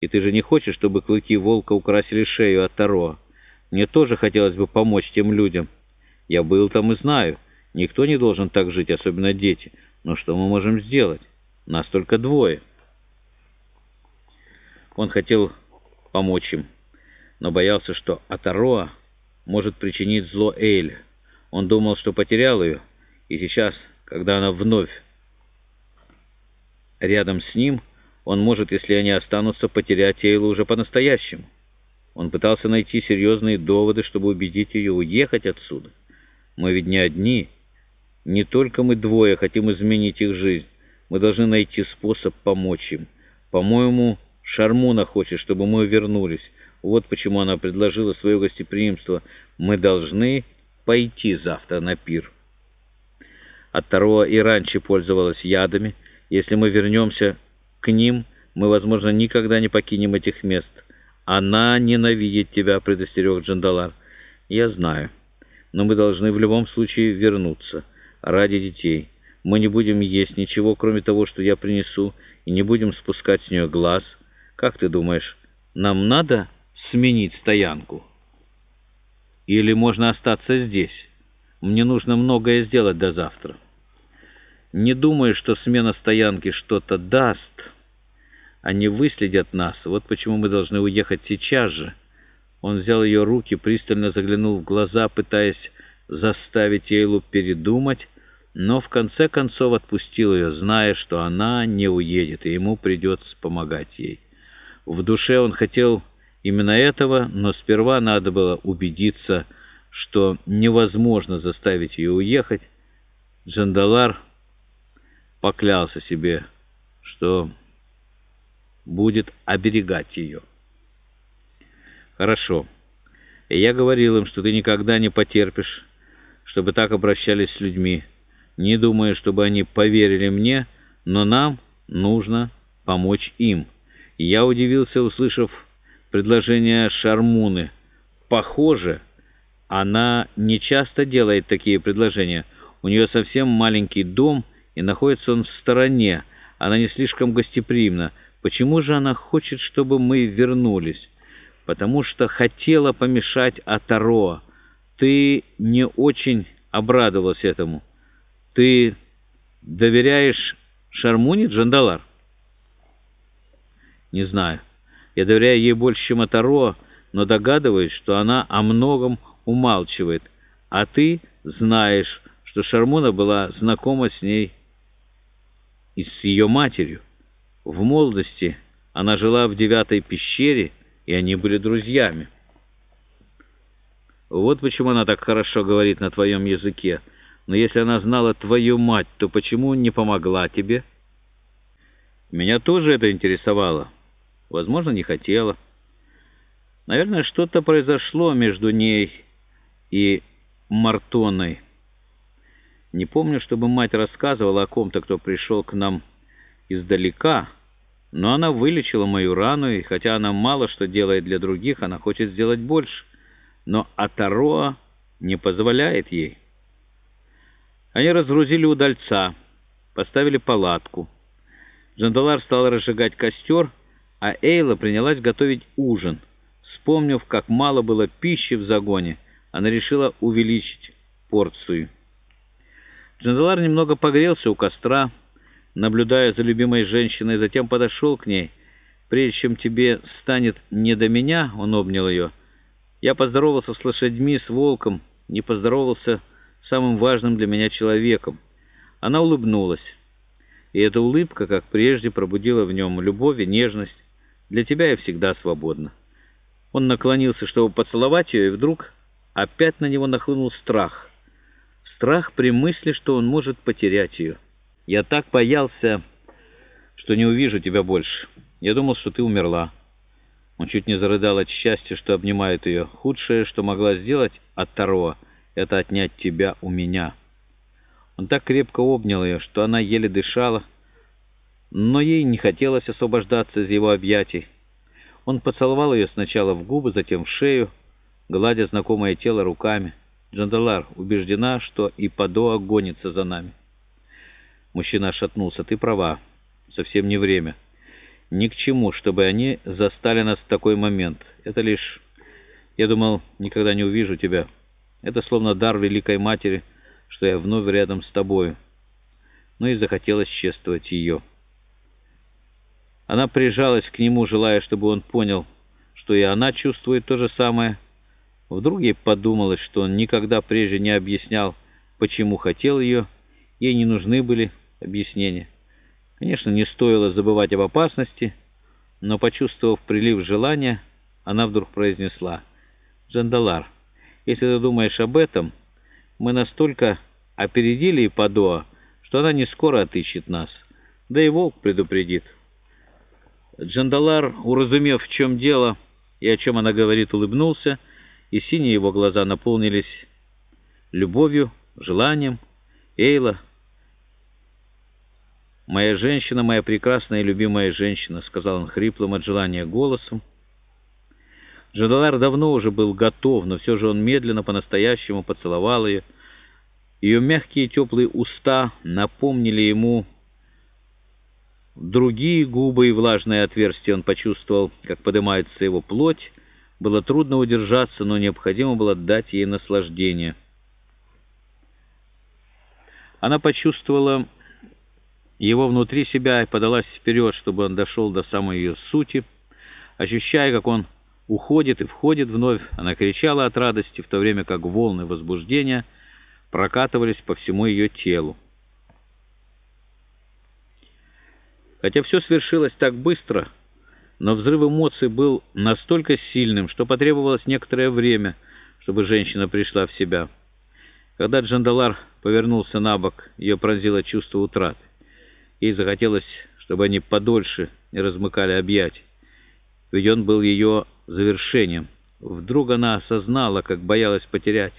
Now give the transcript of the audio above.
И ты же не хочешь, чтобы клыки волка украсили шею от Таро? Мне тоже хотелось бы помочь тем людям. Я был там и знаю. Никто не должен так жить, особенно дети. Но что мы можем сделать? Нас только двое. Он хотел помочь им, но боялся, что Атароа может причинить зло Эйль. Он думал, что потерял ее, и сейчас, когда она вновь рядом с ним, он может, если они останутся, потерять Эйлу уже по-настоящему. Он пытался найти серьезные доводы, чтобы убедить ее уехать отсюда. Мы ведь не одни. Не только мы двое хотим изменить их жизнь. Мы должны найти способ помочь им. По-моему, Шармуна хочет, чтобы мы вернулись. Вот почему она предложила свое гостеприимство. Мы должны пойти завтра на пир. От второго и раньше пользовалась ядами. Если мы вернемся ним, мы, возможно, никогда не покинем этих мест. Она ненавидит тебя, предостерег Джандалар. Я знаю. Но мы должны в любом случае вернуться. Ради детей. Мы не будем есть ничего, кроме того, что я принесу, и не будем спускать с нее глаз. Как ты думаешь, нам надо сменить стоянку? Или можно остаться здесь? Мне нужно многое сделать до завтра. Не думаю, что смена стоянки что-то даст. Они выследят нас. Вот почему мы должны уехать сейчас же. Он взял ее руки, пристально заглянул в глаза, пытаясь заставить Эйлу передумать, но в конце концов отпустил ее, зная, что она не уедет, и ему придется помогать ей. В душе он хотел именно этого, но сперва надо было убедиться, что невозможно заставить ее уехать. Джандалар поклялся себе, что будет оберегать ее. «Хорошо. И я говорил им, что ты никогда не потерпишь, чтобы так обращались с людьми. Не думаю, чтобы они поверили мне, но нам нужно помочь им». И я удивился, услышав предложение Шармуны. Похоже, она не часто делает такие предложения. У нее совсем маленький дом, и находится он в стороне. Она не слишком гостеприимна. Почему же она хочет, чтобы мы вернулись? Потому что хотела помешать Атаро. Ты не очень обрадовалась этому. Ты доверяешь Шармуне, Джандалар? Не знаю. Я доверяю ей больше, чем Атаро, но догадываюсь, что она о многом умалчивает. А ты знаешь, что Шармуна была знакома с ней и с ее матерью. В молодости она жила в девятой пещере, и они были друзьями. Вот почему она так хорошо говорит на твоем языке. Но если она знала твою мать, то почему не помогла тебе? Меня тоже это интересовало. Возможно, не хотела. Наверное, что-то произошло между ней и Мартоной. Не помню, чтобы мать рассказывала о ком-то, кто пришел к нам издалека, но она вылечила мою рану, и хотя она мало что делает для других, она хочет сделать больше. Но Атароа не позволяет ей. Они разгрузили удальца, поставили палатку. Джандалар стал разжигать костер, а Эйла принялась готовить ужин. Вспомнив, как мало было пищи в загоне, она решила увеличить порцию. Джандалар немного погрелся у костра, наблюдая за любимой женщиной, затем подошел к ней. «Прежде чем тебе станет не до меня», — он обнял ее, — «я поздоровался с лошадьми, с волком, не поздоровался с самым важным для меня человеком». Она улыбнулась, и эта улыбка, как прежде, пробудила в нем любовь и нежность. «Для тебя я всегда свободна». Он наклонился, чтобы поцеловать ее, и вдруг опять на него нахлынул страх. Страх при мысли, что он может потерять ее. Я так боялся, что не увижу тебя больше. Я думал, что ты умерла. Он чуть не зарыдал от счастья, что обнимает ее. Худшее, что могла сделать от Таро, это отнять тебя у меня. Он так крепко обнял ее, что она еле дышала, но ей не хотелось освобождаться из его объятий. Он поцеловал ее сначала в губы, затем в шею, гладя знакомое тело руками. Джандалар убеждена, что и Падоа гонится за нами. Мужчина шатнулся. «Ты права. Совсем не время. ни к чему, чтобы они застали нас в такой момент. Это лишь... Я думал, никогда не увижу тебя. Это словно дар Великой Матери, что я вновь рядом с тобою. Ну и захотелось чествовать ее. Она прижалась к нему, желая, чтобы он понял, что и она чувствует то же самое. Вдруг ей подумалось, что он никогда прежде не объяснял, почему хотел ее. Ей не нужны были объяснения. Конечно, не стоило забывать об опасности, но, почувствовав прилив желания, она вдруг произнесла, «Джандалар, если ты думаешь об этом, мы настолько опередили Ипадоа, что она не скоро отыщет нас, да и волк предупредит». Джандалар, уразумев, в чем дело и о чем она говорит, улыбнулся, и синие его глаза наполнились любовью, желанием. «Эйла, моя женщина, моя прекрасная и любимая женщина», — сказал он хриплым от желания голосом. Джандалар давно уже был готов, но все же он медленно, по-настоящему поцеловал ее. Ее мягкие теплые уста напомнили ему другие губы и влажное отверстие. Он почувствовал, как поднимается его плоть. Было трудно удержаться, но необходимо было дать ей наслаждение. Она почувствовала его внутри себя и подалась вперед, чтобы он дошел до самой ее сути. Ощущая, как он уходит и входит вновь, она кричала от радости, в то время как волны возбуждения прокатывались по всему ее телу. Хотя все свершилось так быстро, но взрыв эмоций был настолько сильным, что потребовалось некоторое время, чтобы женщина пришла в себя. Когда Джандалар повернулся на бок, ее пронзило чувство утраты. Ей захотелось, чтобы они подольше не размыкали объятий, ведь он был ее завершением. Вдруг она осознала, как боялась потерять